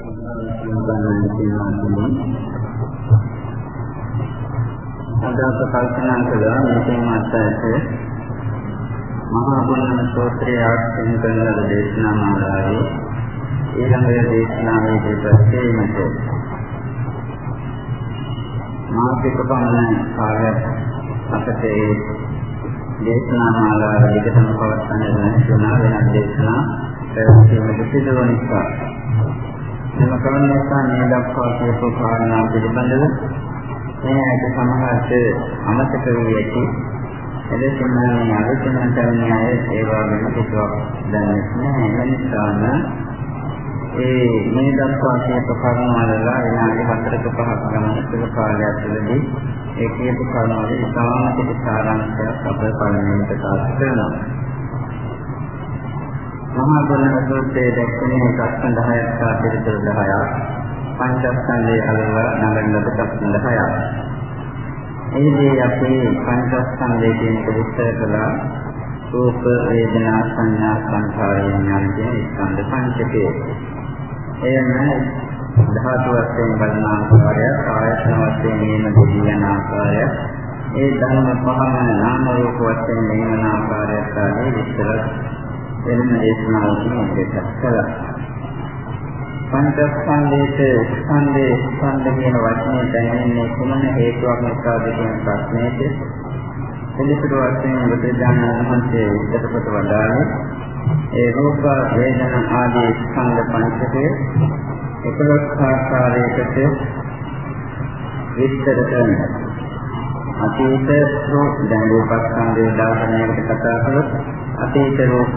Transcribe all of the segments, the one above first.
අද අප කල්පනා කළා මේකෙන් අත්‍යවශ්‍ය මහා බුද්ධන සූත්‍රය ආශ්‍රයෙන් කරන ලද දේශනා මාලාවේ ඊළඟ දේශනාවේ දෙපැත්තේමත මාසික පමණ කාලයක් අපට ඒ දේශනා මාලාව දිගටම පවත්වන්න ලැබුණා වෙනත් දේශනා පැවැත්වීමට සිදු වන නිසා මෙම කරුණ නිසා මේ දක්වා කියපු කාරණා පිළිබඳව මේ ඇට සමහරට අමතක වී ඇති. එලෙසම මේ ආලෝචනා කරන අය ඒවා වෙන කිසිවක් දන්නේ නැහැ. ඒ නිසාම ඒ මේ දක්වා කියපු කරුණ වල විනාඩි 4ක 5ක ගමන සුළු කාලයක් තුළදී ඒ කියපු කරුණ වල ඉතාම පිට සාරාංශයක් අප පළමුවෙන් ප්‍රකාශ කරනවා මහා ගුණ සූත්‍රයේ දැක්වෙන ප්‍රශ්න 10ක් සහ පිළිතුරු 10ක් පංචස්කන්ධයේ අලව නගන්නට ප්‍රශ්න 10ක්. එහිදී අපි පංචස්කන්ධයේ කියන විස්තර කළා රූප වේදනා සංඥා සංඛාර විඥාන කියන ස්කන්ධ පංචකය. එයම ධාතු වශයෙන් බලන ආකාරය, ආයතන වශයෙන් නියම දෙවි යන ආකාරය, ඒ ධර්ම පහම නාම රූප වශයෙන් නියමන ආකාරයට ආදී විස්තර වෙන දේශනාවකින් ඉදිරිපත් කළා. පංචස්කන්ධයේ ස්කන්ධේ ස්කන්ධ කියන වචනේ දැනෙන්නේ කුමන හේතුවක් නිසාද කියන ප්‍රශ්නයට පිළිතුරු වශයෙන් බුදුදානන් වහන්සේ උත්තරපත වදාළේ ඒ රූප වේදනා ආදී ස්කන්ධ පංචකය එකලස් ආකාරයකට විස්තර කරනවා. අතීත රූප දැන් රූපස්කන්ධයේ දාර්ශනිකයට කතා කළොත් අතීත රූප,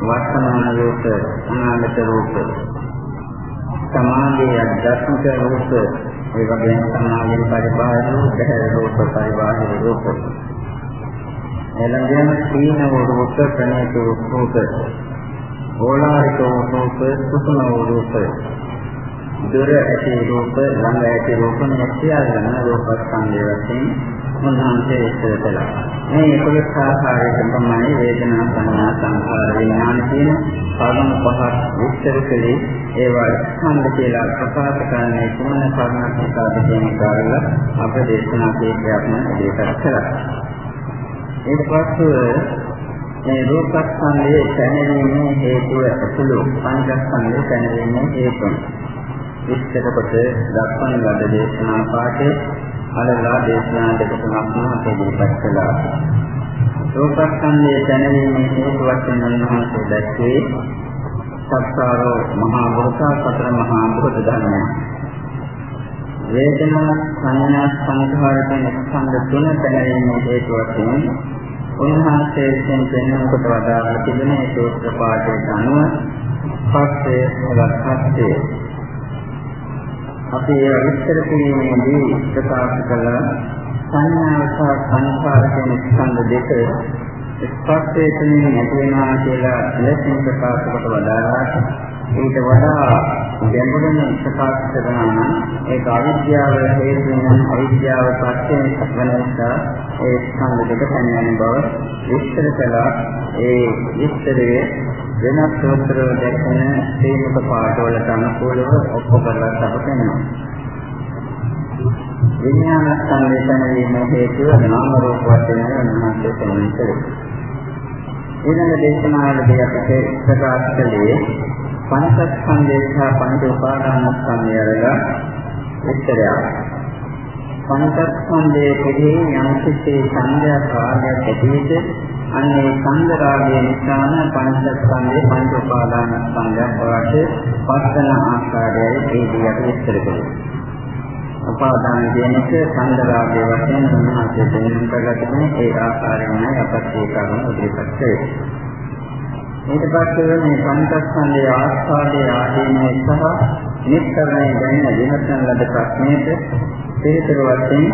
වර්තමාන රූප, අනාගත රූප, සමාධිය අධ්‍යාත්මික රූප, ඒ වගේම සමාධිය පරිබාහිර රූප, බහැර රූප, පරිබාහිර රූප. එළඹෙන සීන රූප, ප්‍රණීත රූප, ඕලාරික රූප, සුසුම රූප, දුර ඇති රූප, ළඟ ඇති රූප මේ සියල්ලම රූපස්කන්ධය වශයෙන් උන්වහන්සේ විස්තර කළා. මේ කොලස් ආකාරයෙන් තමයි වේදනා සංඥා සංඛාර විඥාන කියන කර්ම පහක් විස්තර කළේ ඒවා ස්කන්ධ කියලා ප්‍රකාශ කරන්නේ කුමන කර්මයක් නිසාද කියන කාරණා අප දේශනා කීපයක්ම ඉදිරිපත් කළා. ඊට පස්සේ මේ රූපස්කන්ධයේ දැනෙන්නේ හේතුව ඇතුළු පංචස්කන්ධයේ දැනෙන්නේ හේතුව. විස්තර කොට දක්වන ලද දේශනා පාඨයේ අලලා දේශනා දෙක තුනක් අපේ ඉදිරිපත් කළා. රූපස්කන්ධයේ දැනීමේ හේතු වශයෙන් උන්වහන්සේ දැක්වේ සත්‍තරෝ මහා භූත සතර මහා භූත ධර්මය. වේදනා සංඥා සංඛාර කියන ස්කන්ධ තුන දැනීමේ හේතු වශයෙන් උන්වහන්සේ විසින් දෙන්නකොට වදාළ තිබෙන ඒ සූත්‍ර පාඨයට අනුව පස්සේ වත්පස්සේ අපි ඒ විස්තර කිරීමේදී ප්‍රකාශ කළ සංඥාව සහ සංස්කාර කියන ස්කන්ධ දෙක ස්පර්ශයේ තුලින් ඇති වෙනවා කියලා ලෙසින් ප්‍රකාශ කොට වදාළාට ඊට වඩා ගැඹුරින් ප්‍රකාශ කරනවා නම් ඒක අවිද්‍යාව හේතුවෙන් අවිද්‍යාව පස්සේ වෙන නිසා ඒ ස්කන්ධ දෙක සංයන බව විස්තර කළා ඒ විස්තරයේ වෙනත් සූත්‍ර දැක්වෙන තේමක පාඩවලට අනුකූලව ඔප්පු කරලා තබනවා. විඥාන සංවේදන වීම හේතුව නාම රූප වශයෙන් උන්වහන්සේ සම්මත කරේ. ඊළඟ දේශනාවලදී අපිට ප්‍රකාශ කළේ පංචස්කන්ධය සහ පංච උපාදානස්කන්ධය වල විස්තරයක්. පංචස්කන්ධයේ කෙරෙහි යම් කිසි සංඥා කාර්යයක් ඇතිවෙද අන්නේ සංඝ රාගය නිසාම පංචස්කන්ධේ පංච උපාදානස්කන්ධයක් බවට පස්සන ආකාරයයි ඒදී අපි විස්තර කළේ. උපාදාන දෙනක සංඝ රාගය වශයෙන් උන්වහන්සේ දෙන්නම් කරලා තිබෙන ඒ ආකාරයෙන්යි අපත් ඒ කරුණ ඉදිරිපත් කළේ. ඊට පස්සේ මේ පංචස්කන්ධයේ ආස්වාදයේ ආදීනය සහ නිස්කරණය ගැන විමසන ලද ප්‍රශ්නයට පිළිතුරු වශයෙන්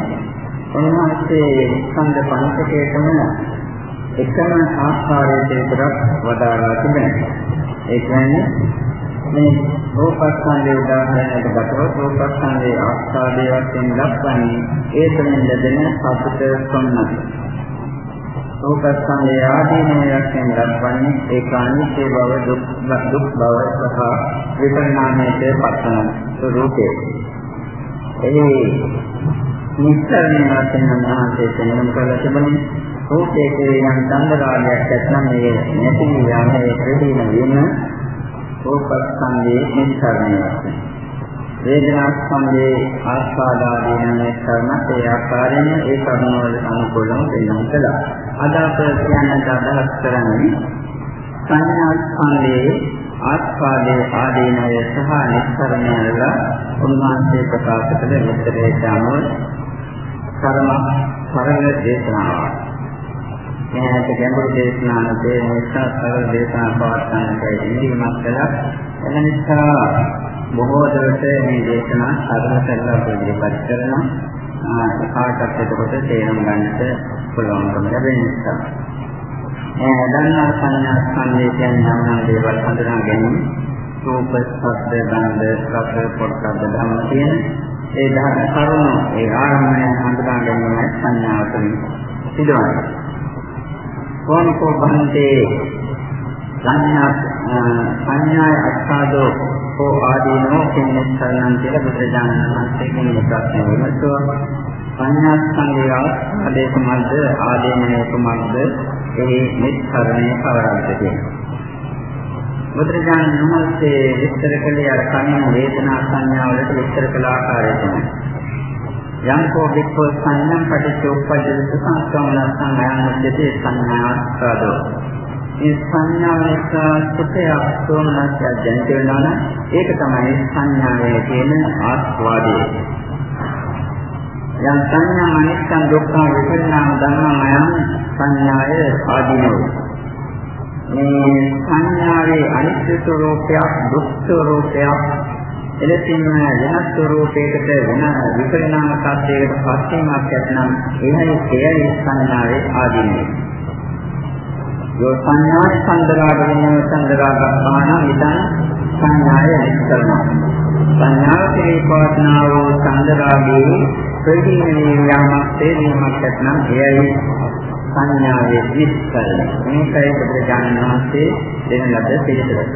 උන්වහන්සේ ස්කන්ධ පංචකයටම එකම ආකාරයට විතරක් වදාරා තිබෙනවා. ඒ කියන්නේ මේ රූපස්කන්ධයේ උදාහරණයකට ගත්තොත් රූපස්කන්ධයේ ආස්වාදයේ වශයෙන් දක්වන්නේ ඒ තුළින් ලැබෙන සතුට සම්මත. රූපස්කන්ධය ආදීනව වශයෙන් ලබන්නේ ඒක අනිත්‍ය බව දුක් දුක් බව සහ විපරිණාමයට පත්වන ස්වરૂපේ. එහි නිස්සාරණ වශයෙන් මහාසේ තේරුම් කරලා තිබුණේ රූපයේ කියන සංදරාගයක් නැත්නම් මේ නැති යන්නේ ප්‍රදීන වීම රූපස්කන්ධයේ නිස්සාරණය වශයෙන්. වේදනා ස්කන්ධයේ ආස්වාදාදීන නිස්සාරණත් ඒ ආකාරයෙන් ඒ කර්මවල අනුකූලව දෙන්නම් කළා. අද අප කියන්නට අදහස් කරන්නේ සංඥා ස්කන්ධයේ ආස්වාදයේ ආදීනය සහ නිස්සාරණය වල උන්වහන්සේ ප්‍රකාශ කළ විස්තරයට අනුව කර්ම සරල දේශනාවක්. මේකට ගැඹුරු දේශනාවකේ නිසා සරල දේශනා පවත්වන්නට ඉල්ලීමක් කළා. එනිසා බොහෝ දවසේ මේ දේශනා සරල කරලා ඉදිරිපත් කරනවා. කාටත් එතකොට තේරුම් ගන්නට පුළුවන්කම ලැබෙන නිසා. ඒ දන්නා සංඥා ස්කන්ධය කියන්නේ නම් දේවල් හඳුනා ගැනීම රූප, ශබ්ද, ගන්ධ, රස, පොට්ටබ්බ ධම්ම කියන ඒ ධර්ම කරුණු ඒ ආරම්භය හඳුනා ගැනීම සංඥාව තුළින් සිදුවනවා. කොන්කෝ බන්තේ සංඥා සංඥාය අත්පාදෝ කෝ ආදීනෝ කින්නස්සයන් කියලා බුදුරජාණන් වහන්සේ කියන ප්‍රශ්න වලට සංඥා සංගය ආදේ කුමක්ද? ආදීනය කුමක්ද? එහි නිස්සරණය කවරක්ද කියන්නේ බුදුරජාණන් වහන්සේ විස්තර කළේ අර කන්න වේදනා සංඥා වලට විස්තර කළ ආකාරය තමයි. යම්කෝ වික්ඛෝ සංඥම් පටිච්චෝපපජ්ජති සංස්කමන සංඥාන් මුද්දේ සංඥාස්කාදෝ මේ සංඥාවක සුඛය සෝමනස්ය ජනිත වෙනවා නම් ඒක තමයි සංඥාවේ තියෙන ආස්වාදය. යම් සංඥා අනිත්‍ය දුක්ඛ විපරිණාම ධර්මයන් සංඥාය ආදීනෝ. මේ සංඥාවේ අනිත්‍ය ස්වરૂපයක් දුක් ස්වરૂපයක් එලෙසින්ම වෙනස් ස්වરૂපයකට වෙන විපරිණාම සත්‍යයකට පස්සීමක් ඇතනම් එහි එයයි සංඥාවේ ආදීනෝ. යෝ සංඥා සංදරාග වෙනව සංදරාග ගන්න ඉදන් සංඥාය නිස්කරණ. සංඥාව කෙරේ පවත්නා වූ සංදරාගේ ප්‍රතිනේ යාමක් තේරීමක් ඇතනම් එයයි සංඥාවේ නිස්කරණ. මේකයි බුදුරජාණන් වහන්සේ දෙන ලද පිළිතුර.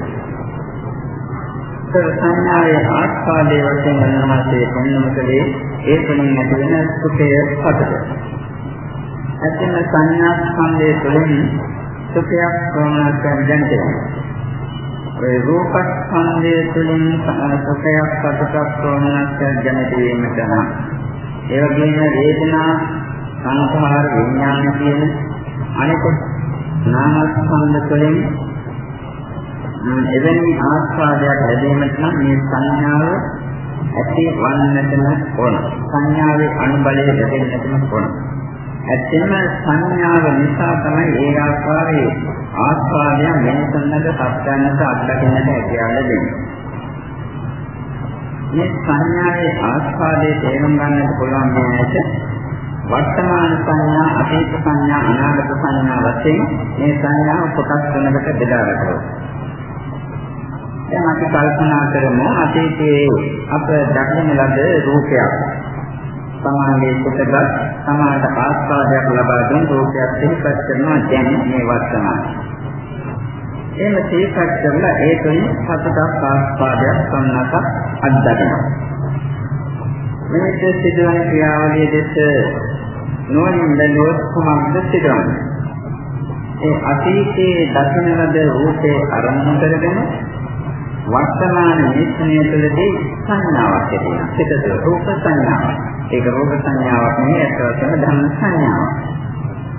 සංඥාවේ ආස්වාදයේ වශයෙන් මනෝමතේ පෙන්වන කලේ ඒ තුලින් ඇති වෙන සුඛය සතට. ඇත්තම සංඥා ස්කන්ධයේ තුලින් සුඛයක් ප්‍රමාණයක් දැනෙනවා. ඒ රූප ස්කන්ධයේ තුලින් සුඛයක් සතටක් ප්‍රමාණයක් දැනෙත වීමට නම් ඒ වගේම වේදනා සංඛාර විඥාන කියන අනිකුත් නාම ස්කන්ධ තුලින් එවැනි ආස්වාදයක් ලැබීමට නම් මේ සංඥාව ඇති වන්නටම ඕන. සංඥාවේ අනුබලය ලැබෙන්නටම ඕන. ඇත්තම සංඥාව නිසා තමයි ඒ ආකාරයේ ආස්වාදය මෙන්නතනක සත්‍යන්නට අත්දකින්නට හැකියාව ලැබෙන්නේ. මේ සංඥාවේ ආස්වාදයේ තේරුම් ගන්නට පුළුවන් වෙනට වර්තමාන සංඥා, අතීත සංඥා, අනාගත සංඥා වශයෙන් මේ සංඥාව කොටස් තුනකට බෙදා ගන්නවා. දැන් අපි කල්පනා කරමු අතීතයේ අප දකින ලද රූපයක්. සමානයේ කොටගත් සමානට ආස්වාදයක් ලබා දුන් රූපයක් සිහිපත් කරනවා දැන් මේ වර්තමානයේ. එහෙම සිහිපත් කරලා ඒ තුලින් සතුටක් ආස්වාදයක් සම්නත අත්දකිනවා. මේ සිදුවන ක්‍රියාවලිය දෙස නොනින් බැලුවොත් කොහොමද සිදුවන්නේ? ඒ අතීතයේ දකින ලද රූපේ අරමුණු කරගෙන වර්තමාන නිස්සනය තුළදී සංඥාවක් ඇති වෙනවා. පිටත රූප සංඥාවක්. ඒක රූප සංඥාවක් නෙවෙයි අත් වශයෙන්ම ධම්ම සංඥාවක්.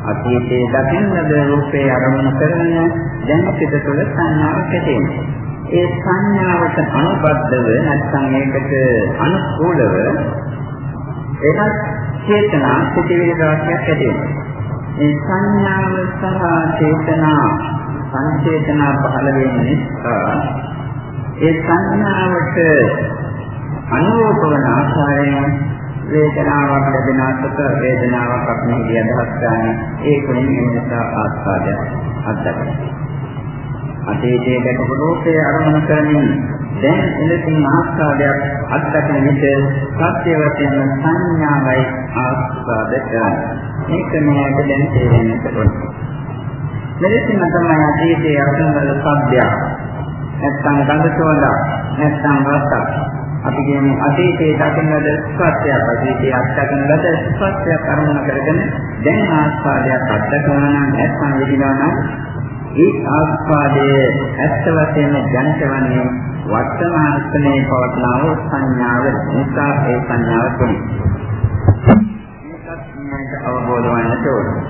අතීතයේ දකින්නද රූපේ අරමුණු කරගෙන දැන් පිට තුළ සංඥාවක් ඇති වෙනවා. ඒ සංඥාවට අනුබද්ධව නැත්නම් ඒකට අනුකූලව ඒකත් චේතනා සිටිවිලි රාශියක් ඇති වෙනවා. මේ සංඥාව සහ චේතනා සංචේතනා පහළ වෙන නිසා ඒ සංඥාවට අනුරූප වන ආකාරයෙන් වේදනාවක් ලැබෙන අතට වේදනාවක් අපි අදහස් ගන්න ඒ කුණින් එන්නසා ආස්වාදය අත්දැකීම. අතීතයේ දැකපු රූපේ අරමුණු කරමින් දැන් එලෙසින් ආස්වාදයක් අත්දැකෙන විට සත්‍ය වශයෙන් සංඥාවයි ආස්වාද කරන්නේ. මේක මෙයාට දැන් තේරෙන්නට ඕන. මෙලෙසින් තමයි අතීතයේ අසංගල සබ්දයක් නැත්නම් ගඳ සුවඳ නැත්නම් රසක් අපි කියන්නේ අතීතයේ දකින ලද ස්පර්ශයක් අතීතයේ අත්දකින ලද ස්පර්ශයක් අරමුණ කරගෙන දැන් ආස්වාදයක් අත්දකනවා නම් නැත්නම් විඳිනවා නම් ඒ ආස්වාදයේ ඇත්ත වශයෙන්ම ජනිතවන්නේ වර්තමාන ස්ථනයේ පවත්නා වූ සංඥාව නිසා ඒ සංඥාව තුනේ. මේකත් අවබෝධ වන්නට ඕනේ.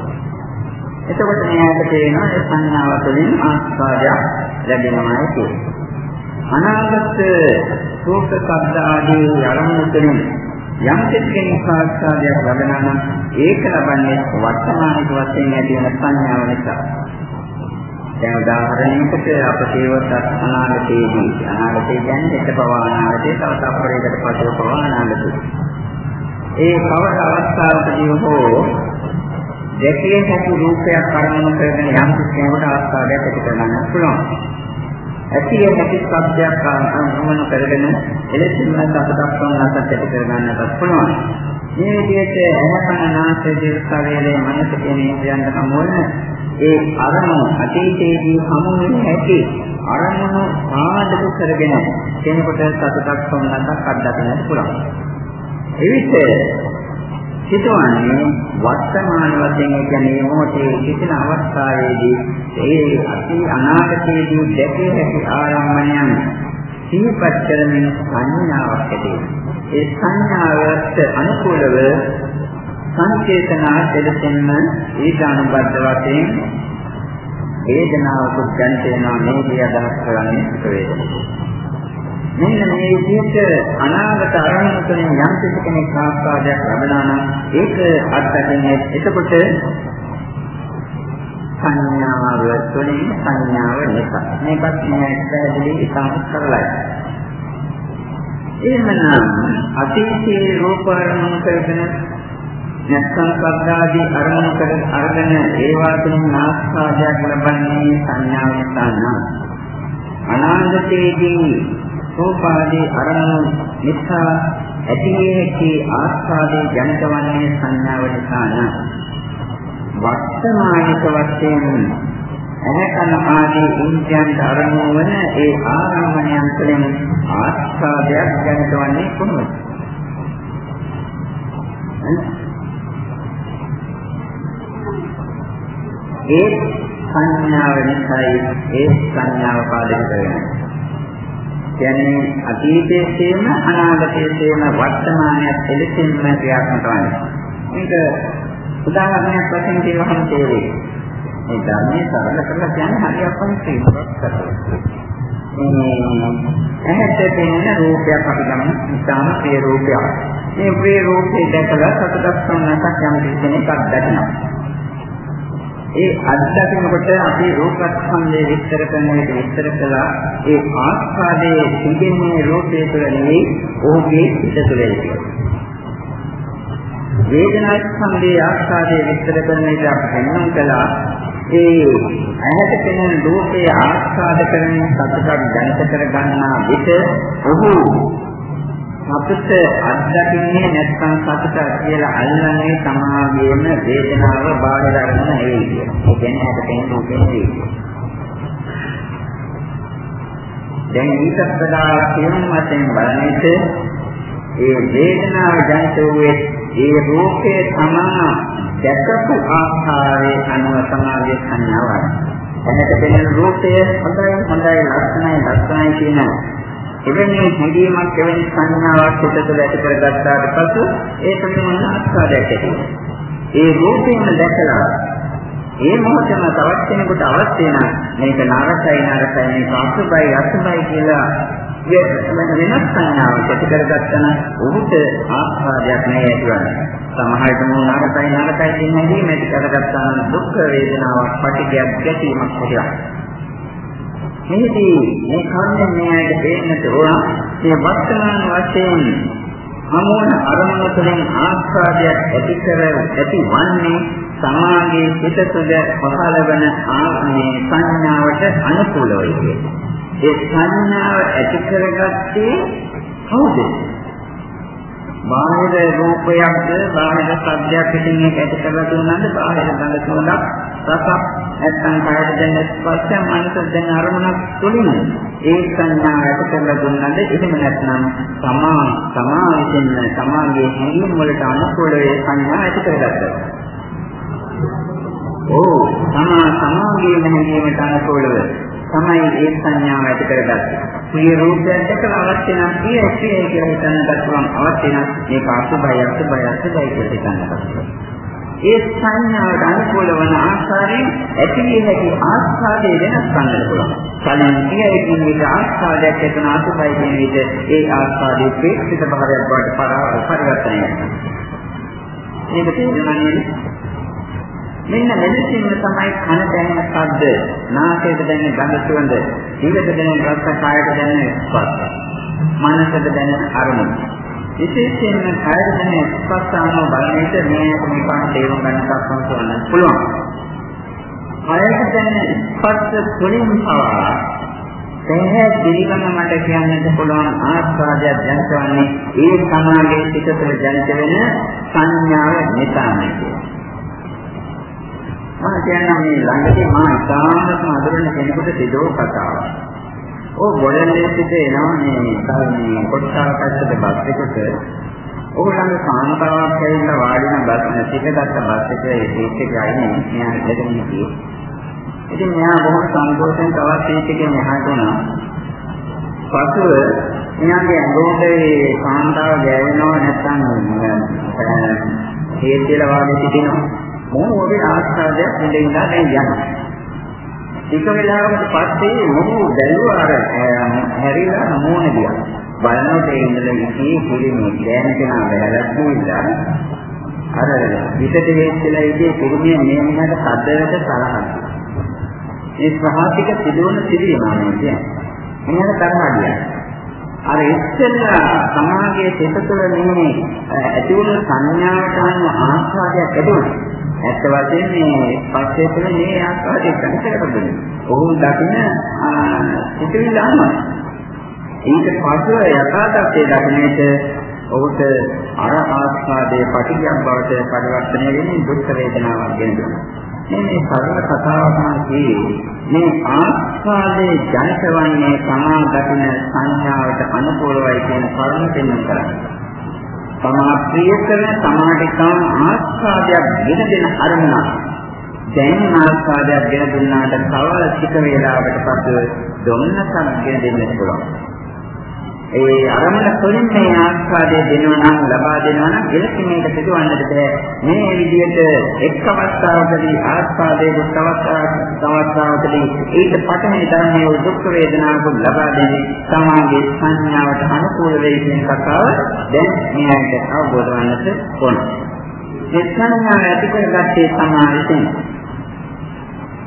එතකොට මෙයාට තේරෙනවා ඒ සංඥාව තුළින් ආස්වාදයක් ලැබෙනවා කියන්නේ. අනාගත රූප ශබ්ද ආදී අරමුණු තුළින් යම් කෙනෙක් සාක්ෂාත්යක් ලබනවා නම් ඒක ලබන්නේ වර්තමානික වශයෙන් ඇති වෙන සංඥාව නිසා. දැන් උදාහරණයකට අප කියවත් අනාගතයේදී අනාගතය කියන්නේ එක පවා අනාගතේ තව තප්පරයකට පසුව පවා අනාගතය. ඒ කවර අවස්ථාවකදී හෝ දෙකේ හැකි රූපයක් අරමුණු කරගෙන යම් කෙනෙකුට අවස්ථාවක් ඇති කරගන්න පුළුවන්. ඇතිය හැකි සත්‍යයක් අනුමත කරගෙන එලෙසින්ම සතුටක් වුණාට ඇති කරගන්නට පුළුවන්. මේ විදිහට ඇහැකන නාසය දිවසාවේලේ මනස කියන ඉන්ද්‍රයන් සමුවන ඒ අරමුණු අතීතයේදී හමු වෙන හැටි අරමුණු ආදක කරගෙන කෙනෙකුට සතුටක් වුණාට අත්දකින්න පුළුවන්. එවිට සිතවන්නේ වර්තමාන වශයෙන් කියන්නේ මොහොතේ සිටින අවස්ථාවේදී ඒ අති අනාගතයේදී දැකිය හැකි ආරම්භණයන් සිහිපත් කරමින් සංඥාවක් ඇති ඒ සංඥාවට අනුකූලව සංකේතනා දෙලෙන්ම ඊට අනුබද්ධ වශයෙන් වේදනාවකුත් දැන් තේනවා මේ දී අදහස් කරන්නේ වේදනාව මෙන්න මේ විදිහට අනාගත අරමුණු තුළින් යම් කෙනෙක් ආස්වාදයක් ලබනවා නම් ඒක අත්දැකීමේ එතකොට සංඥාව තුළින් සංඥාව නිසා. මේකත් මේ පැහැදිලි ඉතාම කරලයි එහෙමනම් අතීතයේ රූපාරම්භ කරගෙන නැත්නම් සබ්දාදී අරමුණු කර අරගෙන ඒවා තුළින් ආස්වාදයක් ලබන්නේ සංඥාව නිසා නම්. අනාගතයේදී රූපාදී අරමුණු නිසා ඇතිවෙච්චි ආස්වාදයේ ජනිතවන්නේ සංඥාව නිසා නම් වර්තමානික වශයෙන් ඇහැකන ආදී ඉන්ද්‍රයන් අරමුණු වන ඒ ආරම්භණයන් තුළින් ආස්වාදයක් ජනිතවන්නේ කොහොමද? ඒ සංඥාව නිසායි ඒ සංඥාව පාදක කරගන්නේ. කියන්නේ අතීතයේම අනාගතයේම වර්තමානයත් එලෙසින්ම ක්‍රියාත්මක වන්නේ. මේක උදාහරණයක් වශයෙන් කියවහම තේරෙයි. මේ ධර්මයේ සරල කරලා කියන්නේ හරියක් වගේ තේරුම් ඇහැට පෙනෙන රූපයක් අපි ගමු ඉතාම ප්‍රිය රූපයක්. මේ ප්‍රිය රූපේ දැකලා සතුටක් සම්මතක් යම් කෙනෙක් අත්දකිනවා. ඒ අත්දැකීමකට අපි රූපස්කන්ධය විස්තර කරන විට විස්තර කළා. ඒ ආස්වාදයේ තිබෙන්නේ රූපය තුළ නෙවෙයි ඔහුගේ හිත තුළ වේදනා ස්කන්ධයේ ආස්වාදයේ විස්තර කරන විට අපි පෙන්වන කළා. ඒ ඇහැට පෙනෙන රූපයේ ආස්වාද කරමින් සතුටක් දැනට කර ගන්නා විට ඔහු සතුට අත්දකින්නේ නැත්නම් සතුට කියලා අල්ලන්නේ සමාගයේම වේදනාව බාහිර අරගෙන නෙවෙයි කියන්නේ. ඒ කියන්නේ අපිට තේරුම් ගන්න දැන් ඊටත් වඩා සියුම් වශයෙන් බලන්නට ඒ වේදනාව ජනිත වූයේ ඒ රූපයේ තමා දැකපු ආකාරයේ අනුව සමාගයේ සංඥාවක්. එහට පෙනෙන රූපය හොඳයි හොඳයි ලස්සනයි ලස්සනයි කියනවා. එවැනි හැඟීමක් එවැනි සංඥාවක් හිත තුළ ඇති කරගත්තාට පසු ඒ තුළින් ආස්වාදයක් ඇති ඒ රූපයෙන් දැකලා ඒ මොහොතේම තවත් කෙනෙකුට අවශ්‍ය නම් මේක නරකයි නරකයි මේක අසුබයි අසුබයි කියලා වෙනස් සංඥාවක් ඇති කරගත්තා නම් ඔහුට ආස්වාදයක් නෑ ඇතිවන්නේ. සමහරට මෝ නරකයි නරකයි කියන හැඟීම ඇති කරගත්තා නම් දුක් වේදනාවක් පටිඝයක් ගැටීමක් ඇතිවෙනවා. මෙහිදී මේ කර්මයෙන් මෙයාට දෙන්නට ඕන මේ වර්තමාන වශයෙන් හමුවන අරමුණු තුළින් ආස්වාදයක් ඇති කර ඇති වන්නේ සමාගයේ සිත තුළ පහළ වන ආත්මේ සංඥාවට අනුකූලවයි කියන්නේ. ඒ සංඥාව ඇති කරගත්තේ කවුද? බාහිර රූපයක්ද බාහිර සබ්දයක් පිටින් එක ඇති කරලා දුන්නාද බාහිර ගඳ සුවඳක් රසක් නැත්නම් කායයට දැනෙන ස්පර්ශය මනසට දැනෙන අරමුණක් තුළින් ඒ සංඥා ඇති කරලා දුන්නාද? එහෙම නැත්නම් තමා තමා විසින් තමාගේ හැඟීම් වලට අනුකූල ඒ සංඥා ඇති කරගත්තා. ඕ තමා තමාගේ හැඟීමට අනුකූලව. තමයි ඒ සංඥාව ඇති කරගත්තේ. ප්‍රිය රූපයක් දැකලා අවශ්‍ය නම් ප්‍රිය ප්‍රිය කියලා හිතන්නත් පුළුවන්. අවශ්‍ය නම් මේක අසුබය අසුබය අසුබය කියලා හිතන්නත් පුළුවන්. ඒ සංඥාවට අනුකූල වන ආකාරයෙන් ඇතිවිය හැකි ආස්වාදයේ වෙනස් කරන්න පුළුවන්. කලින් කියයි කියන විදිහ ආස්වාදයක් එතන අසුබයි කියන විදිහ ඒ ආස්වාදයේ ප්‍රේක්ෂිත භාවයක් බවට පරිවර්තනය වෙනවා. මේක තේරුම් ගන්න මෙන්න මෙලෙසින්ම තමයි කන දැනෙන ශබ්ද, නාසයට දැනෙන ගඳ සුවඳ, දිවට දැනෙන රස, කායට දැනෙන ස්පර්ශ, මනසට දැනෙන අරමුණ. විශේෂයෙන්ම කායට දැනෙන ස්පර්ශාන බලන විට මේ මේකම තේරුම් ගන්නට අපහසු පුළුවන්. කායට දැනෙන ස්පර්ශ තුළින් පවා පැහැදිලිවම මට කියන්නට පුළුවන් ආස්වාදයක් දැනගන්නේ ඒ සමාගයේ සිට තුළ ජනිත වෙන සංඥාව නිසාමයි කියන්නේ. මම කියන්නේ මේ ළඟදී මා ඉතාමත්ම අඳුරන කෙනෙකුට සිදෝ කතාවක්. ඕ ගොඩනේ සිට එනවා මේ මේ කොටසක් පැත්තට බස් එකට ඕගොල්ලන්ගේ සාන්තාවක් ඇවිල්ලා වාඩි වෙන බස් නැතිකකට බස් එකේ සීට් එක ගන්නේ මෙයා ඉඳගෙන ඉන්නේ. ඉතින් මෙයා බොහොම සන්තෝෂෙන් තවත් සීට් එකේ මෙහාට යනවා. පසුව මෙයාගේ ඇඟෝටේ සාන්තාව ගෑවෙනවා නැත්නම් හේත් කියලා වාගේ සිටිනවා. මොහොතේ ආස්වාදයක් ඉඳින්දා දැන් යනවා. එක වෙලාවකට පස්සේ මොහු බැලුවා අර හැරිලා මොහොන දිහා. බලනකොට ඒ ඉඳලා ඉති පුරිමේ දැන කෙනා බැලලා කිව්ලා අර විතට හේච්චලා ඉදී පුරුමිය මේ මිනිහට සද්දයට තරහක්. ඒ ස්වභාවික සිදුවන සිදුවීම කියන්නේ. මිනිහට තරහක් කියන්නේ. අර ඉස්සෙල්ලා සමාගයේ සිත තුළ මේ ඇති වුණු සංඥාවට අනුව ආස්වාදයක් ලැබුණා. ඇත්ත වශයෙන්ම මේ පස්සේ තුළ මේ ආස්වාදයේ කනකරපදෙන. ඔහු දකින සිතුවිලි අනුව. ඊට පස්ව යථාර්ථයේ දකින්නට ඔහුට අර ආස්වාදයේ පටිඝයක් බවට පරිවර්තනය වෙන්නේ දුක් වේදනාවක් ගෙනවා. මේ සරල කතාවක් මේ ආස්වාදයේ ජනිතවන්නේ තමා දකින සංඥාවට අනුකූලවයි කියන කරුණ දෙන්න කරන්නේ. තමා ප්‍රිය කරන සමාධිකම් ආස්වාදයක් ගෙන දෙන අරමුණක්. දැන් ආස්වාදයක් ගෙන දුන්නාට තව ටික වේලාවකට පසු දුන්නසක් ගෙන දෙන්න පුළුවන්. ඒ අරමුණ තුළින් මේ ආස්වාදය දෙනවා නම් ලබා දෙනවා නම් එලෙසින් මේක සිදුවන්නට බෑ. මේ විදිහට එක් අවස්ථාවකදී ආස්වාදයේ දුක් අවස්ථාවකදී ඊට පටහැනි ධර්මයේ දුක් වේදනාවක් ලබා දෙන්නේ සමාගයේ සංඥාවට අනුකූල වෙයි කියන කතාව දැන් මෙයාට අවබෝධ වන්නට ඕන. මේ සංඥාව ඇති කරගත්තේ සමාජයෙන්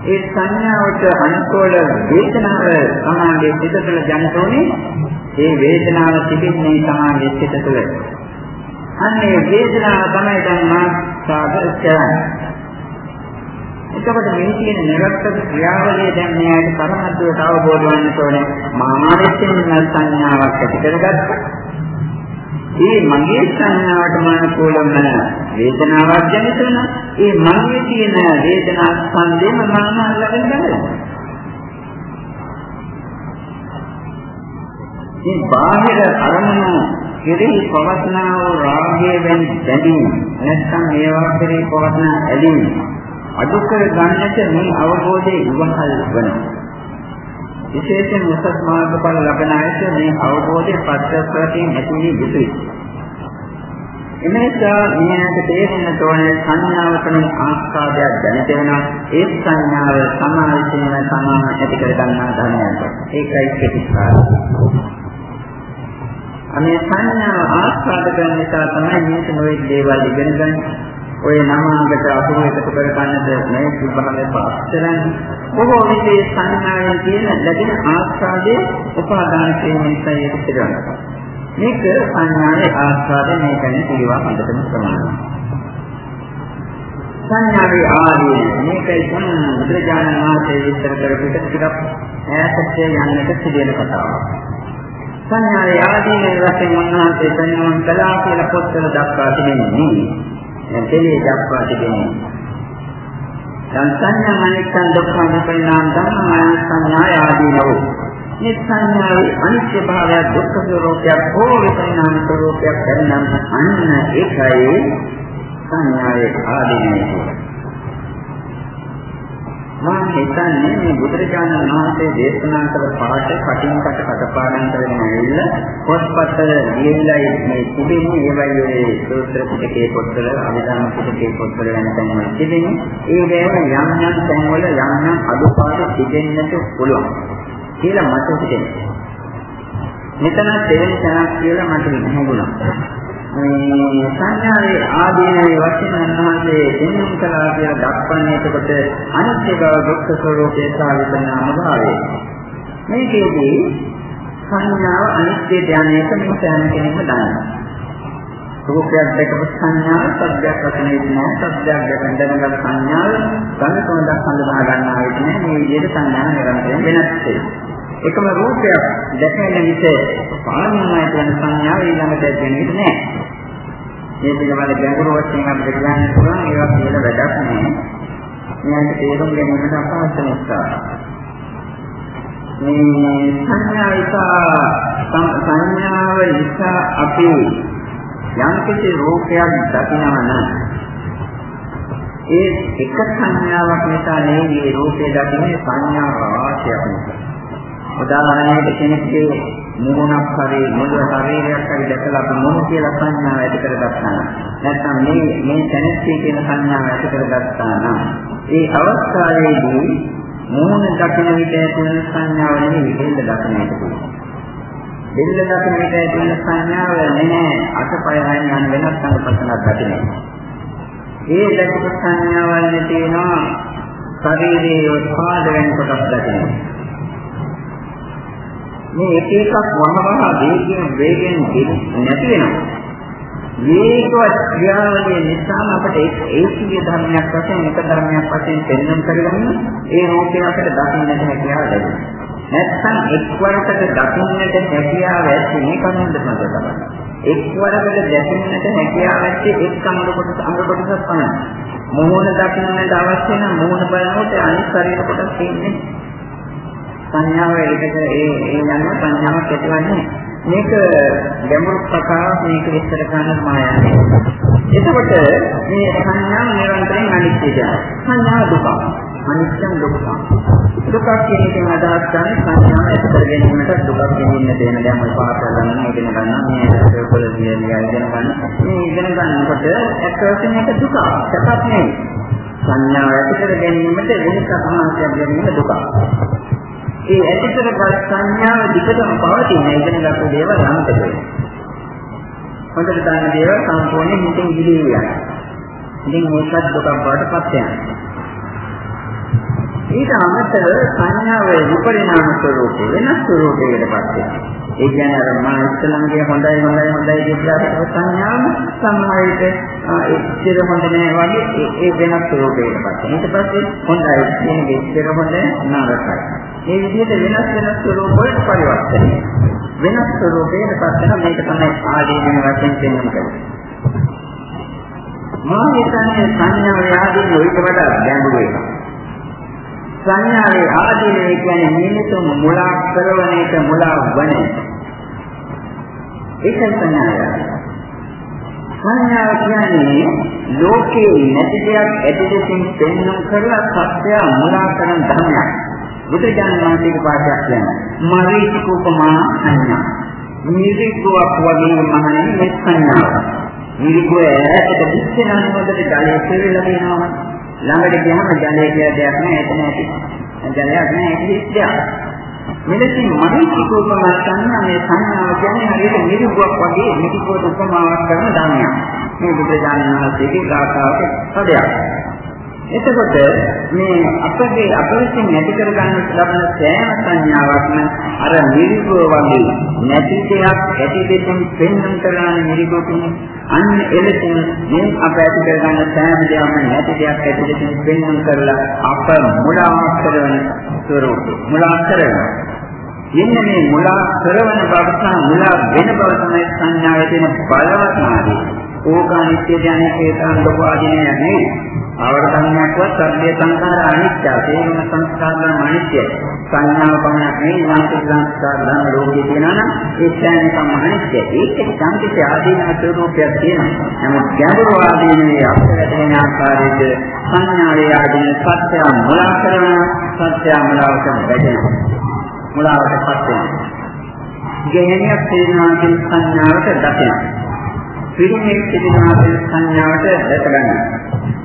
ඒ සංඥාවට අනුකූල වේදනාව සමාගයේ සිත තුළ ජනිතෝනේ ඒ වේදනාව තිබෙන්නේ තමයි සිත තුළ. අන්නේ වේදනාව තමයි දැන් මා සාධක කරන්නේ. එතකොට මේ කියන නිරත්තර ක්‍රියාවලිය දැන් මෙයාට තරමද්දුවට අවබෝධ වන්න ඕනේ. මානසික සංඥාවක් ඇති කරගත්තා. ඒ මගේ සංඥාවට මානකෝලම වේදනාවක් ජනිත වෙනවා. ඒ මගේ තියෙන වේදනා ස්කන්ධෙම මම අල්ලගෙන ගන්නවා. මේ බාහිර අරමුණු කෙරෙහි පවස්නා වූ රාගයේ වෙන බැඳීම නැත්නම් ඒවා කෙරෙහි පවස්නා ඇලීම අඩු කර ගන්නට මේ අවබෝධයේ ඉවහල් වෙනවා. විශේෂයෙන් උසස් මාර්ගඵල ලබන අයට මේ අවබෝධයේ පත්‍යස්වතින් ඇති වී යුතුයි. එමේසා මෙයාට තේරෙන්න තෝරන සංඥාව තුළින් ආස්වාදයක් දැනෙත වෙනවා ඒ සංඥාව සමාවිතේන සමාන ඇති කර ගන්නා ධර්මයක්. ඒකයි ප්‍රතිස්ථාපය. අනේ සංඥා ආස්වාද කරන නිසා තමයි මේක නොයේ දේවල් ඉගෙන ගන්න. ඔය නමාකට අසුර එකතු කර ගන්නද මේ සුභාවේ පාස්තරන්. බොහෝ විටේ සංඥාවෙන් තියෙන ලැබෙන ආස්වාදයේ උපාදාන ක්‍රමයෙන් ඒක පිළිගන්නවා. මේක සංඥාවේ ආස්වාදය මේකනේ පිළිවා හොඳටම ප්‍රමාණයි. සංඥාවේ ආදී මේකයි බුදුරජාණන් වහන්සේ විස්තර කරපු ටිකක් ඈතට යන්නට සිදුවෙන කතාවක්. සංඥාවේ ආදීන වශයෙන් උන්වහන්සේ පෙන්වන කලා කියලා පොත්වල දක්වා තිබෙන්නේ. දැන් දෙලේ දක්වා තිබෙන්නේ. දැන් සංඥා අනිත්‍යං දුක්ඛං විපරිණාම ධම්මං සංඥා ආදීනෝ. මේ සංඥාවේ අනිත්‍ය භාවය දුක්ඛ ස්වરૂපයක් හෝ විපරිණාම ස්වરૂපයක් කරනම් අන්න ඒකයි සංඥාවේ ආදීනෝ. මම හිතන්නේ මේ බුදුරජාණන් වහන්සේ දේශනා කළ පාඩ කටින් කට කටපාඩම් කරගෙන ඇවිල්ලා පොත්පත්වල ලියවිලා මේ තිබෙන්නේ ඒවයි ඔය සූත්‍ර පිටකේ පොත්වල අවිධාන පිටකේ පොත්වල වෙන තැන්වල තිබෙන්නේ ඒ වගේම යම් යම් තැන්වල යම් යම් අඩුපාඩු තිබෙන්නට පුළුවන් කියලා මට හිතෙනවා. මෙතන දෙවෙනි තැනක් කියලා මට හිතෙනවා. මේ සංඥාවේ ආදීනවේ වශයෙන් උන්වහන්සේ දෙන්නම් කළා කියලා දක්වන්නේ එතකොට අනිත්‍ය බව දුක්ඛ ස්වરૂපයේ සාවිපනාම භාවය. මේකේදී සංඥාව අනිත්‍ය ඥානයක මේ සෑම කෙනෙක්ම දන්නවා. රූපයක් දැකපු සංඥාව සත්‍යයක් වශයෙන් නෑ සත්‍යයක් දැකන දැනගත් සංඥාව ගණකොණක් හඳුනා ගන්නා විදිහේ මේ විදිහට සංඥා නිරන්තරයෙන් වෙනස් වෙනවා. එකම රූපයක් දැකෙන විට පාලනය කරන සංඥාව ඊළඟට දැනෙන්නේ නැහැ. මේ පිළිබඳ ගැඹුරු වශයෙන් අපිට කියන්න පුළුවන් ඒවා කියලා වැඩක් නෑ. මේකට තේරුම් ගැනීමට අපහසු නිසා. මේ සංඥාවික සංඥාව නිසා අපි යම් කිසි රූපයක් දකිනවා නම් ඒ එක සංඥාවක් නිසා නෙවෙයි මේ රූපය දකින්නේ සංඥා රාශියක් නිසා. උදාහරණයකට කෙනෙක්ගේ මුහුණක් හරි මුළු ශරීරයක් හරි දැකලා අපි මොන කියලා සංඥාව ඇති කරගත්තා නම් නැත්නම් මේ මේ තැනැත්තිය කියන සංඥාව ඇති කරගත්තා නම් ඒ අවස්ථාවේදී මුහුණ දකින විට ඇතිවන සංඥාව නෙවෙයි දෙල්ල දකින එක පුළුවන්. දෙල්ල දකින විට ඇතිවන සංඥාව නෙමෙයි අතපය හයින් යන වෙනස් සංකල්පනක් දකින්නේ. ඒ දැකපු සංඥාවල් තියෙනවා ශරීරයේ උත්පාද වෙන කොටස් දකින්නේ. මේ එක එකක් වහවහ වේගයෙන් වේගයෙන් නැති වෙනවා. මේකවත් ක්‍රියාවලිය නිසා අපිට ඒකීය ධර්මයක් වශයෙන් එක ධර්මයක් වශයෙන් පෙන්වන්න කරගන්න ඒ රූපය අපිට දකින්නට හැකියාව ලැබෙනවා. නැත්නම් එක්වරකට දකින්නට හැකියාව ඇති මේ කන්නද මත තමයි. එක්වරකට දැකින්නට හැකියාව ඇති එක් අංග කොටස අංග කොටසක් පමණයි. මෝහන දකින්නට අවශ්‍ය නම් මෝහන බලනකොට අනිත් ශරීර කොටස් තියෙන්නේ සංඥාව ඒකට ඒ ඒ යන සංඥාවක් ඇතිවන්නේ මේක ගැඹුරු ප්‍රකාශ මේක විස්තර කරන්න මායාවේ. එතකොට මේ සංඥාව නිරන්තරයෙන් අනිත්‍යයි. සංඥා දුක. අනිත්‍ය දුක. දුක කියන එකෙන් අදහස් ගන්න සංඥාව ඇති කර ගැනීමට දුකක් කියන්නේ දෙන දැන් ඔය පාඩ ගන්න ඉගෙන ගන්න මේ පොළ දියලා ඉගෙන ගන්න. මේ ඉගෙන ගන්නකොට ඇත්තටම මේක දුක. සැපක් නෙවෙයි. සංඥාව ඇති කර ගැනීමට වෙනස අමාත්‍යයක් ගැනීම දුක. ඒ ඇතිකරගත් සංඥාව දිගටම පවතින ඉගෙන ගන්න දේවල් අමතක වෙනවා. හොඳට දන්න දේවල් සම්පූර්ණයෙන් හිතෙන් ගිලී යනවා. ඉතින් මොකක්ද දුකක් බවට පත් වෙනවා. ඊට අමතරව සංඥාවේ විපරිණාම ස්වરૂපේ වෙනස් ස්වરૂපයකට පත් වෙනවා. ඒ කියන්නේ අර මා ඉස්ලාමයේ හොඳයි හොඳයි හොඳයි කියලා සංඥාම සම්මායිත ඉස්තර හොඳ නෑ වගේ ඒ වෙනස් ස්වરૂපයකට පත් වෙනවා. ඊට පස්සේ හොඳයි කියන්නේ ඉස්තර හොඳ නරකයි. මේ විදිහට වෙනස් වෙනස් ස්වરૂපවල පරිවර්තනය. වෙනස් ස්වરૂපයකට පත් වෙන මේක තමයි ආදීන වශයෙන් කියන්නේ. මා හිතන්නේ සංඥා ව්‍යාධි වලට වඩා ගැඹුරු වෙනවා. සංඥාවේ ආදීනේ කියන්නේ නිමිතුම මුලා කරන එක මුලා වන එක. ඒක සංඥාවයි. සංඥාව කියන්නේ ලෝකේ නැති දෙයක් ඇති දෙකින් පෙන්වන කරලා සත්‍ය මුලා කරන ධර්මයක්. බුදුජානක වහන්සේගේ පාඩයක් කියන්නේ මරීචික උපමා සංඥා. මිරිකුවක් වගේ මහණෙනි මේ සංඥාව. මිරිකුව ඈතට දිස්සෙනා මොකද ජලයේ පෙරලා තියෙනවා. ළඟට ගියාම ජලය කියලා දෙයක් නෑ එතන ඇති. ජලයක් නෑ ඒක හිස්දයක්. මෙලෙසින් මනෝචික උපමා සංඥා මේ සංඥාව කියන්නේ හරියට මිරිකුවක් වගේ මිරිකුවට උපමාවක් කරන ධර්මයක්. මේ බුදුජානක වහන්සේගේ ගාථාවක පදයක්. එතකොට මේ අපගේ අපවිසින් නැති කර ගන්න ලබන සෑම සංඥාවක්ම අර නිරිගෝ වගේ නැති දෙයක් ඇති දෙයෙන් පෙන්වන්න කරන නිරිගෝකින් අන්න එලෙසින් මේ අප ඇති කර ගන්න සෑම දෙයක්ම නැති දෙයක් ඇති දෙයෙන් පෙන්වන්න කරලා අප මුලා කරන ස්වરૂප මුලා කරනවා මෙන්න මේ මුලා කරවන බව සහ මුලා වෙන බව තමයි සංඥාවේ තියෙන බලවත්මාදී. ඕකානිත්‍ය ඥානයේ හේතන් ලෝක ආදීනේ නැහැ. ආවර්තනයක්වත් සබ්බේ සංඛාර අනිත්‍ය. තේරුම සංස්කාර ධර්ම අනිත්‍ය. සංඥාව පමණක් නෙවෙයි නාමක සංස්කාර ධර්ම ලෝකේ තියෙනවා නම් ඒ ඥානකම අනිත්‍ය. ඒකේ සංකේත ආදීන ස්වરૂපයක් තියෙනවා. නමුත් ගැඹුරු ආදීනේ අපිට වෙන ආකාරයට සංඥාවේ ආදීන සත්‍ය මුලා කරන සත්‍ය මුලාවට වැටෙනවා. මුලාවටපත් වෙනවා. ගෙහෙනියක් තේරෙනවා කියන සංඥාවට දකිනවා. පිරිමේ සිටිනා කියන සංඥාවට දැක ගන්නවා.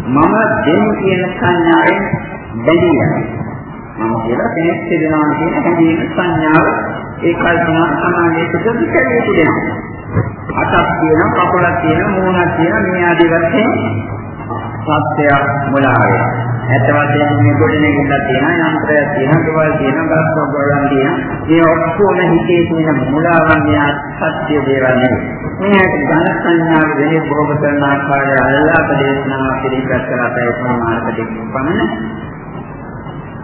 මම දෙමු කියන සංඥාවෙන් බැඳී යනවා. මම කියලා කෙනෙක් සිටිනවා කියන හැඟීම සංඥාව ඒ කල්පනා සමාධියට පිටකේ තිබෙනවා. අතක් තියෙන කකුලක් තියෙන මූණක් තියෙන මේ ආදී වශයෙන් සත්‍ය මුලාවේ. ඇත්ත වශයෙන්ම මේ ගොඩනේ ගිල්ලක් තියෙනවා යන්ත්‍රයක් තියෙනවා දේවල් තියෙනවා ගස් වර්ගයන් තියෙනවා. මේ ඔක්කොම හිතේ තියෙන මුලාවන් යා සත්‍ය දේවල් නෙවෙයි. මේකට ඝන සංඥාව වෙන්නේ බොහෝ කරන ආකාරය අල්ලා ප්‍රදේශනා පිළිපැත් කරලා පැවතුන මාර්ගයක් පමණ